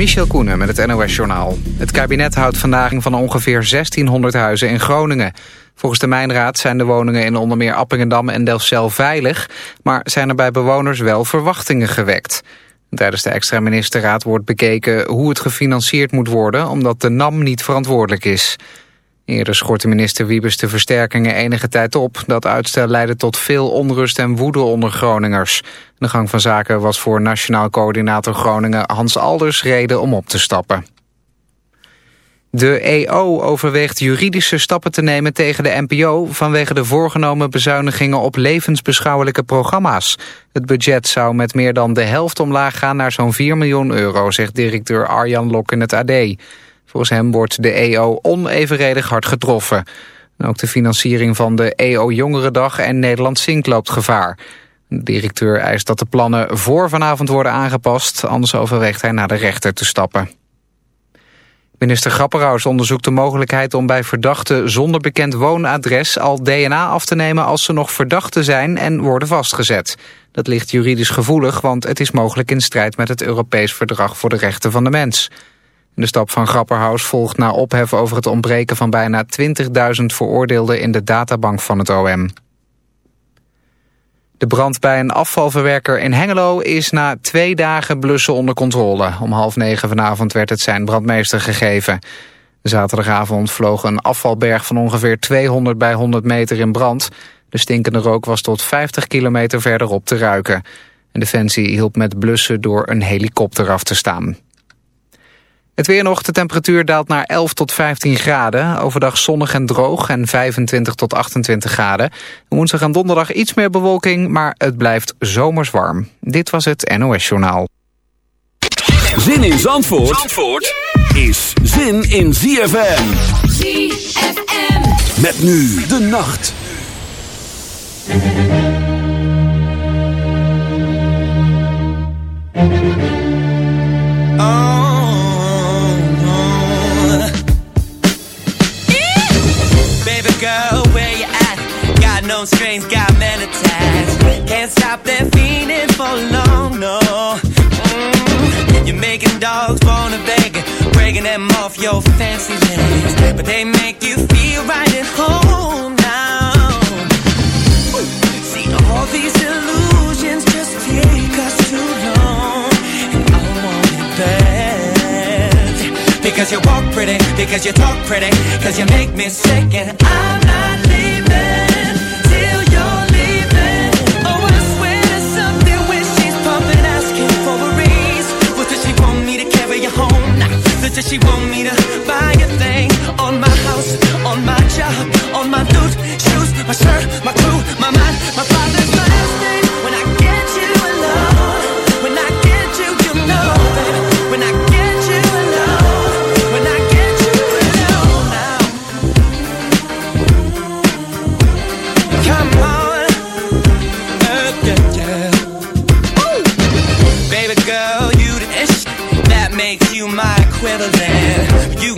Michel Koenen met het NOS-journaal. Het kabinet houdt vandaag van ongeveer 1600 huizen in Groningen. Volgens de Mijnraad zijn de woningen in onder meer Appingedam en Delfzijl veilig... maar zijn er bij bewoners wel verwachtingen gewekt. Tijdens de extra ministerraad wordt bekeken hoe het gefinancierd moet worden... omdat de NAM niet verantwoordelijk is. Eerder schortte minister Wiebes de versterkingen enige tijd op. Dat uitstel leidde tot veel onrust en woede onder Groningers. De gang van zaken was voor Nationaal Coördinator Groningen Hans Alders reden om op te stappen. De EO overweegt juridische stappen te nemen tegen de NPO... vanwege de voorgenomen bezuinigingen op levensbeschouwelijke programma's. Het budget zou met meer dan de helft omlaag gaan naar zo'n 4 miljoen euro... zegt directeur Arjan Lok in het AD. Volgens hem wordt de EO onevenredig hard getroffen. ook de financiering van de EO Jongerendag en Nederland Zink loopt gevaar. De directeur eist dat de plannen voor vanavond worden aangepast... anders overweegt hij naar de rechter te stappen. Minister Grapperhaus onderzoekt de mogelijkheid om bij verdachten zonder bekend woonadres al DNA af te nemen als ze nog verdachten zijn en worden vastgezet. Dat ligt juridisch gevoelig, want het is mogelijk in strijd met het Europees Verdrag voor de Rechten van de Mens. De stap van Grapperhaus volgt na ophef over het ontbreken van bijna 20.000 veroordeelden in de databank van het OM. De brand bij een afvalverwerker in Hengelo is na twee dagen blussen onder controle. Om half negen vanavond werd het zijn brandmeester gegeven. Zaterdagavond vloog een afvalberg van ongeveer 200 bij 100 meter in brand. De stinkende rook was tot 50 kilometer verderop te ruiken. En Defensie hielp met blussen door een helikopter af te staan. Het weer nog, de temperatuur daalt naar 11 tot 15 graden. Overdag zonnig en droog en 25 tot 28 graden. Woensdag en donderdag iets meer bewolking, maar het blijft zomers warm. Dit was het NOS Journaal. Zin in Zandvoort, Zandvoort is zin in ZFM. ZFM. Met nu de nacht. No strings got men attached. Can't stop their feeling for long, no. Mm. You're making dogs wanna beg, breaking them off your fancy legs, but they make you feel right at home now. See all these illusions just take us too long, and I want it bad because you walk pretty, because you talk pretty, because you make me sick, and I'm not She want me to buy a thing on my house, on my job, on my loot, shoes, my shirt, my crew, my mind, my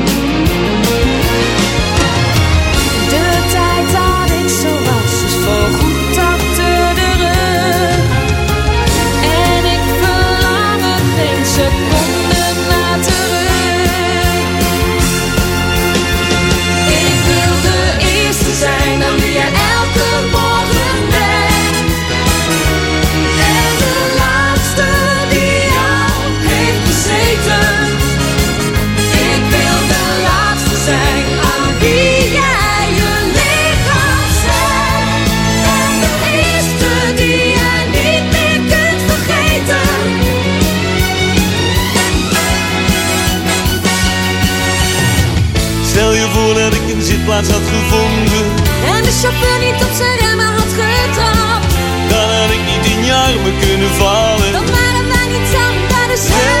De zo was is voorgoed achter de rug plaats had gevonden. En de chauffeur niet op zijn remmen had getrapt. Dan had ik niet in je armen kunnen vallen. Dan waren wij niet samen bij dezelfde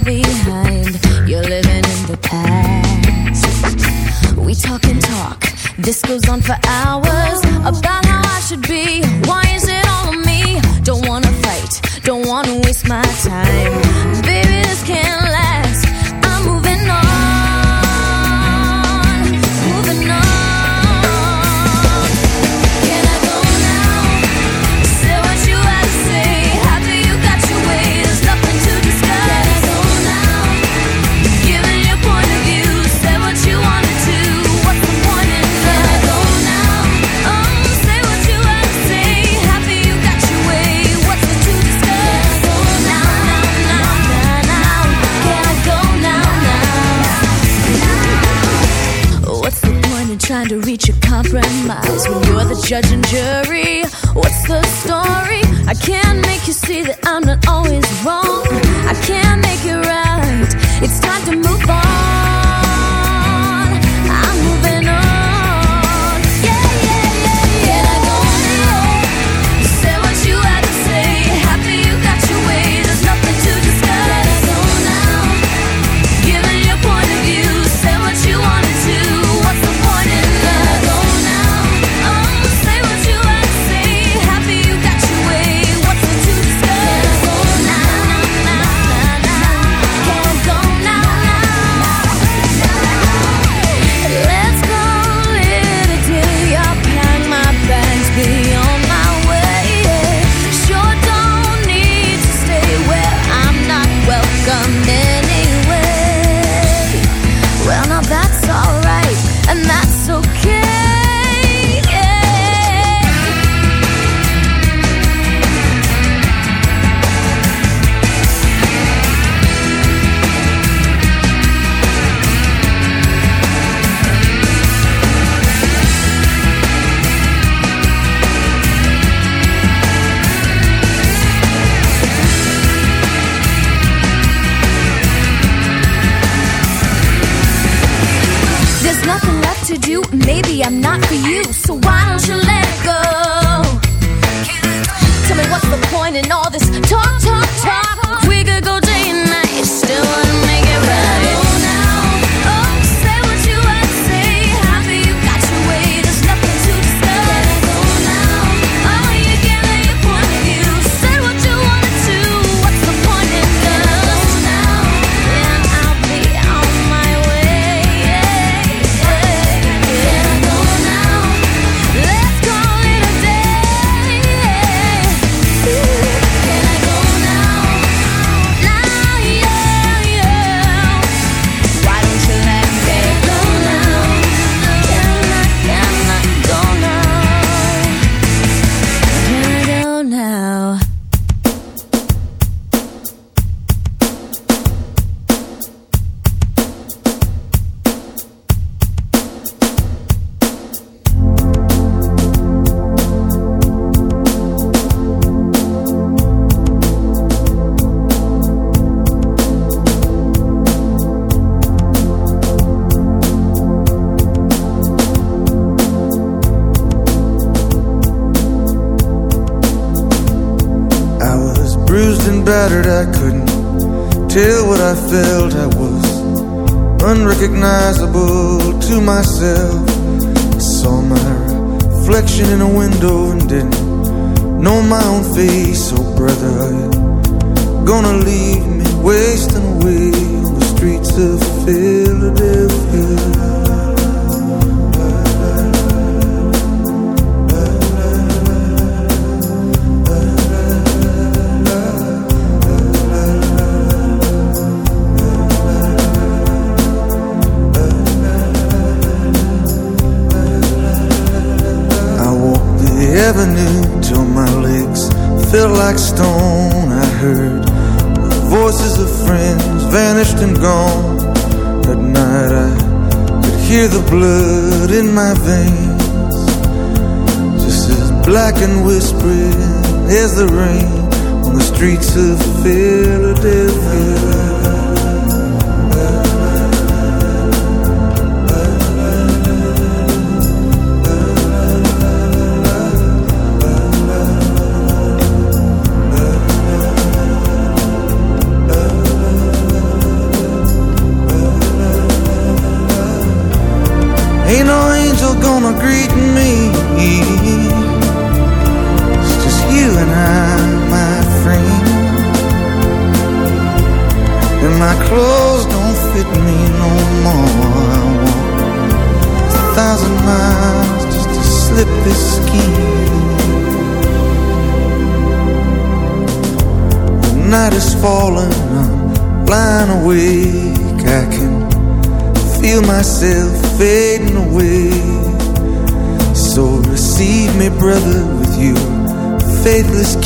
behind. You're living in the past. We talk and talk. This goes on for hours.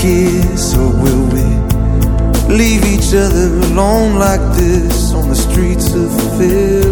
kiss or will we leave each other alone like this on the streets of Philly?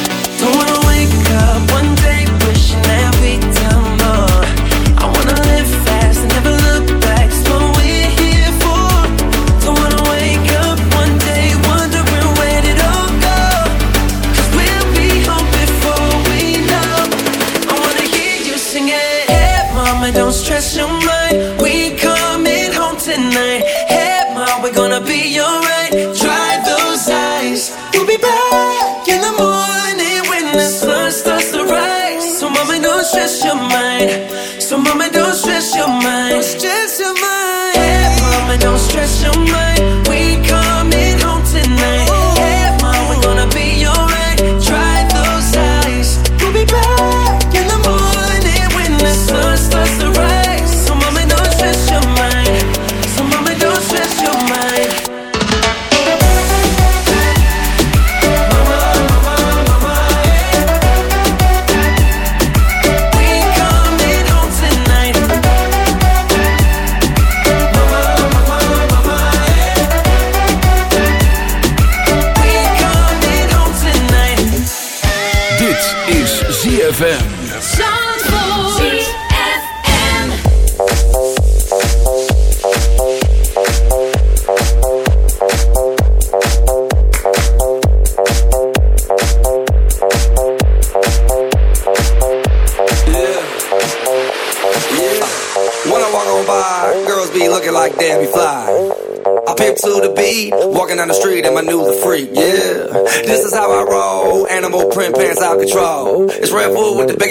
ZFM.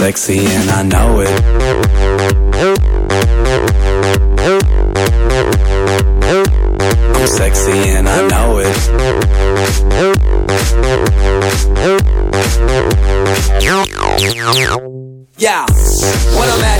sexy and I know it. I'm sexy and I know it. Yeah, when I'm at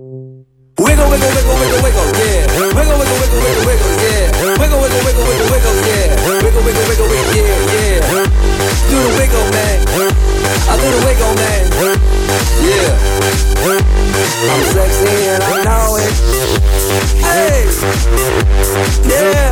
Wiggle, wiggle, wiggle, yeah. Man. I do wiggle, man. Yeah. I'm sexy and I know it. Hey. Yeah.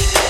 Yeah.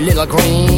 little green bag.